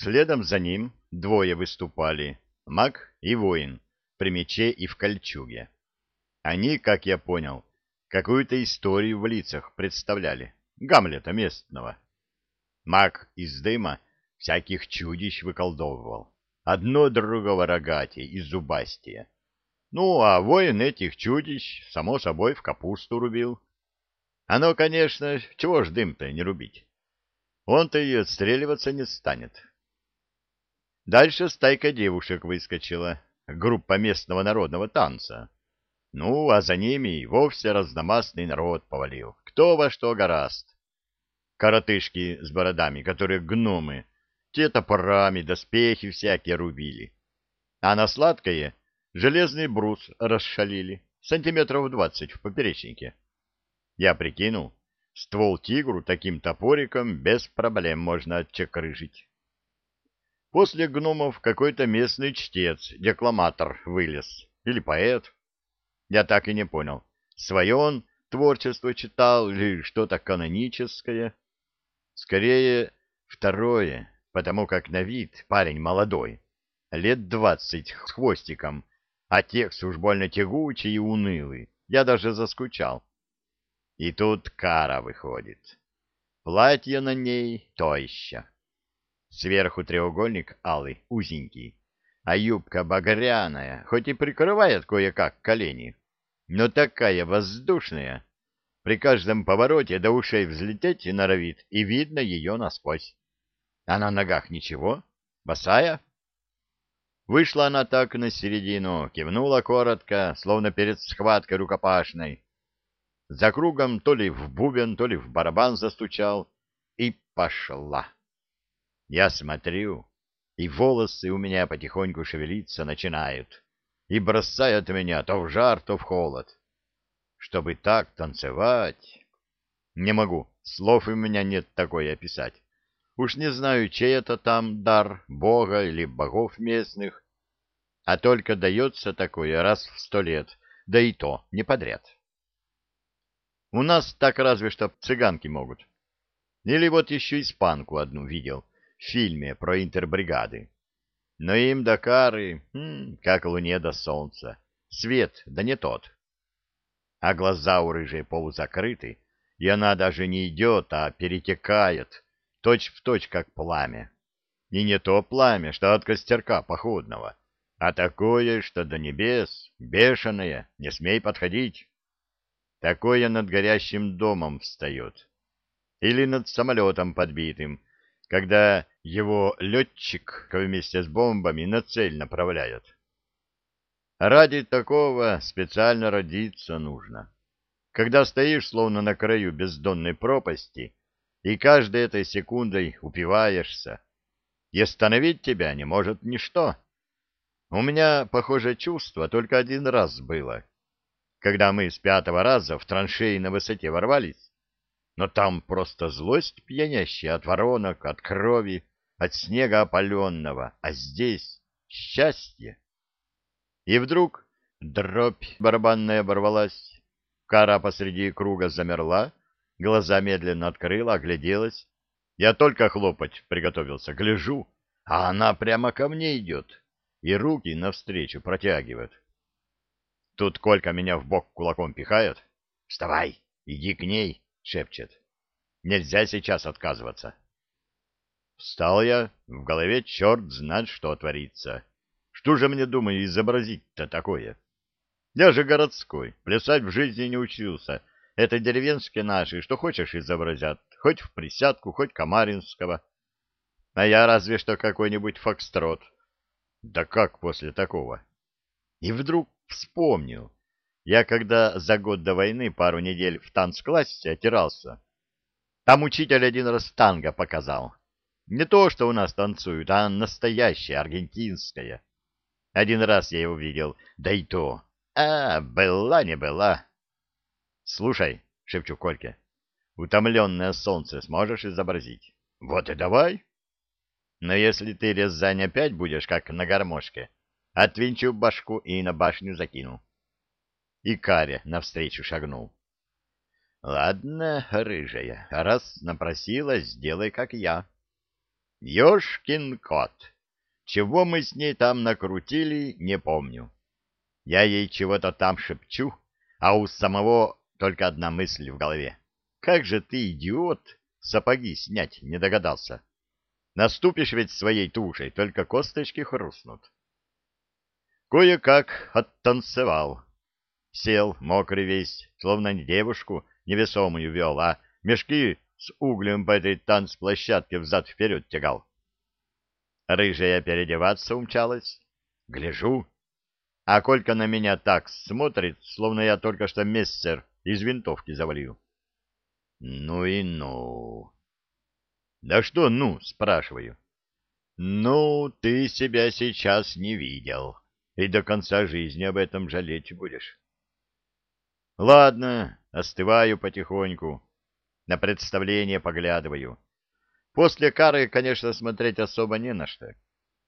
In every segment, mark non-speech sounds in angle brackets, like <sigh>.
Следом за ним двое выступали, маг и воин, при мече и в кольчуге. Они, как я понял, какую-то историю в лицах представляли, Гамлета местного. Маг из дыма всяких чудищ выколдовывал, одно другого рогатее и зубастее. Ну, а воин этих чудищ, само собой, в капусту рубил. Оно, конечно, чего ж дым-то не рубить? Он-то и отстреливаться не станет. Дальше стайка девушек выскочила, группа местного народного танца. Ну, а за ними и вовсе разномастный народ повалил, кто во что гораст. Коротышки с бородами, которые гномы, те топорами доспехи всякие рубили. А на сладкое железный брус расшалили, сантиметров двадцать в поперечнике. Я прикинул, ствол тигру таким топориком без проблем можно отчекрыжить. После гномов какой-то местный чтец, декламатор вылез. Или поэт. Я так и не понял, свое он творчество читал или что-то каноническое. Скорее, второе, потому как на вид парень молодой, лет двадцать с хвостиком, а текст уж больно тягучий и унылый. Я даже заскучал. И тут кара выходит. Платье на ней то еще. Сверху треугольник алый, узенький, а юбка багряная, хоть и прикрывает кое-как колени, но такая воздушная. При каждом повороте до ушей взлететь и норовит, и видно ее насквозь. А на ногах ничего, босая. Вышла она так на середину, кивнула коротко, словно перед схваткой рукопашной. За кругом то ли в бубен, то ли в барабан застучал, и пошла. Я смотрю, и волосы у меня потихоньку шевелиться начинают, и бросают меня то в жар, то в холод. Чтобы так танцевать... Не могу, слов у меня нет такое описать. Уж не знаю, чей это там дар, бога или богов местных, а только дается такое раз в сто лет, да и то не подряд. У нас так разве что цыганки могут. Или вот еще испанку одну видел — в фильме про интербригады. Но им до кары, как луне до солнца, свет, да не тот. А глаза у рыжей полузакрыты, и она даже не идет, а перетекает, точь в точь, как пламя. И не то пламя, что от костерка походного, а такое, что до небес, бешеное, не смей подходить. Такое над горящим домом встает. Или над самолетом подбитым, когда его летчик вместе с бомбами на цель направляет. Ради такого специально родиться нужно. Когда стоишь словно на краю бездонной пропасти и каждой этой секундой упиваешься, и остановить тебя не может ничто. У меня похожее чувство только один раз было, когда мы с пятого раза в траншеи на высоте ворвались, но там просто злость пьянящая от воронок, от крови, от снега опаленного, а здесь счастье. И вдруг дробь барабанная оборвалась, кара посреди круга замерла, глаза медленно открыла, огляделась. Я только хлопать приготовился, гляжу, а она прямо ко мне идет и руки навстречу протягивает. Тут Колька меня в бок кулаком пихает. «Вставай, иди к ней!» Шепчет. Нельзя сейчас отказываться. Встал я, в голове черт знает, что творится. Что же мне, думаю, изобразить-то такое? Я же городской, плясать в жизни не учился. Это деревенские наши, что хочешь изобразят, хоть в присядку, хоть Камаринского. А я разве что какой-нибудь фокстрот. Да как после такого? И вдруг вспомнил. Я когда за год до войны пару недель в танцклассе отирался, там учитель один раз танго показал. Не то, что у нас танцуют, а настоящее, аргентинское. Один раз я его видел, да и то. А, была не была. Слушай, шепчу Кольке, утомленное солнце сможешь изобразить? Вот и давай. Но если ты Рязань опять будешь, как на гармошке, отвинчу башку и на башню закину и Каря навстречу шагнул. — Ладно, рыжая, раз напросилась, сделай, как я. Ёшкин кот! Чего мы с ней там накрутили, не помню. Я ей чего-то там шепчу, а у самого только одна мысль в голове. Как же ты, идиот, сапоги снять не догадался? Наступишь ведь своей тушей, только косточки хрустнут. Кое-как оттанцевал. Сел, мокрый весь, словно не девушку невесомую вел, а мешки с углем по этой танцплощадке взад-вперед тягал. Рыжая переодеваться умчалась. Гляжу, а Колька на меня так смотрит, словно я только что мессер из винтовки завалил. Ну и ну. Да что ну, спрашиваю. Ну, ты себя сейчас не видел, и до конца жизни об этом жалеть будешь. Ладно, остываю потихоньку, на представление поглядываю. После кары, конечно, смотреть особо не на что.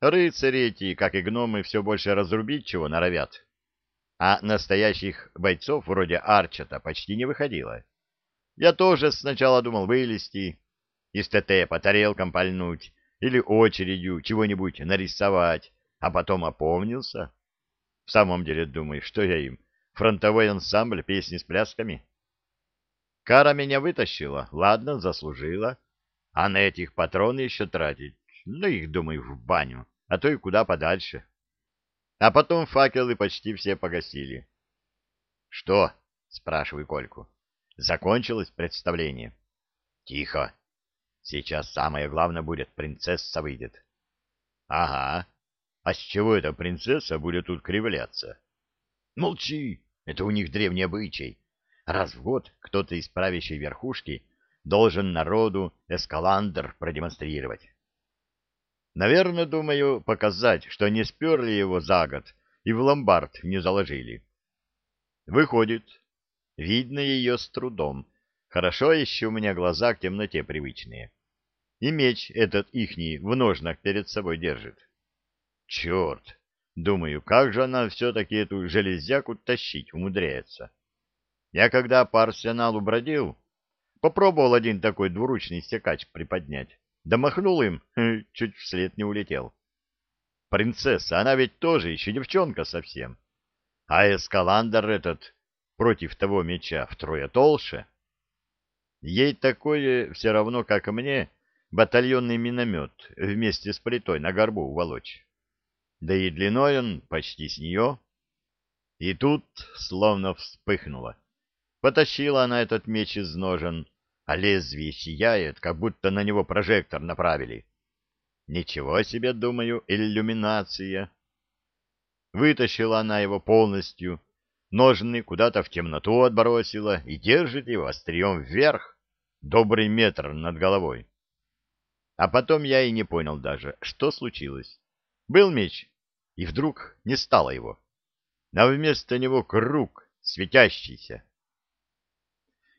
Рыцари эти, как и гномы, все больше разрубить чего норовят. А настоящих бойцов вроде Арчета почти не выходило. Я тоже сначала думал вылезти, из ТТ по тарелкам пальнуть или очередью чего-нибудь нарисовать, а потом опомнился. В самом деле думаю, что я им, фронтовой ансамбль песни с плясками? Кара меня вытащила, ладно, заслужила. А на этих патроны еще тратить, ну их, думаю, в баню, а то и куда подальше. А потом факелы почти все погасили. — Что? — спрашиваю Кольку. — Закончилось представление? — Тихо. Сейчас самое главное будет, принцесса выйдет. — Ага. А с чего эта принцесса будет тут кривляться? — Молчи, это у них древний обычай. Раз в год кто-то из правящей верхушки должен народу эскаландр продемонстрировать. Наверное, думаю, показать, что не сперли его за год и в ломбард не заложили. Выходит, видно ее с трудом. Хорошо еще у меня глаза к темноте привычные. И меч этот ихний в ножнах перед собой держит. Черт! Думаю, как же она все-таки эту железяку тащить умудряется? Я когда по арсеналу бродил, Попробовал один такой двуручный секач приподнять. Да махнул им, <laughs> чуть вслед не улетел. Принцесса, она ведь тоже еще девчонка совсем. А эскаландр этот против того меча втрое толще. Ей такое все равно, как мне, батальонный миномет вместе с плитой на горбу уволочь. Да и длиной он почти с нее. И тут словно вспыхнуло. Потащила она этот меч из ножен, а лезвие сияет, как будто на него прожектор направили. Ничего себе, думаю, иллюминация. Вытащила она его полностью, ножны куда-то в темноту отбросила и держит его острием вверх, добрый метр над головой. А потом я и не понял даже, что случилось. Был меч, и вдруг не стало его. А вместо него круг, светящийся.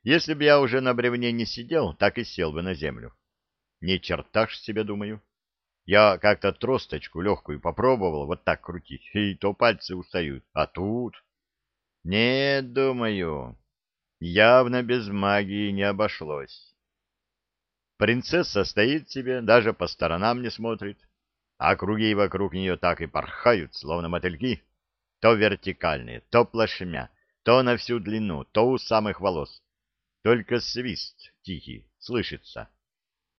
Если бы я уже на бревне не сидел, так и сел бы на землю. Не чертаж себе, думаю. Я как-то тросточку легкую попробовал вот так крутить, и то пальцы устают. А тут... Нет, думаю, явно без магии не обошлось. Принцесса стоит себе, даже по сторонам не смотрит, а круги вокруг нее так и порхают, словно мотыльки, то вертикальные, то плашмя, то на всю длину, то у самых волос. Только свист тихий слышится.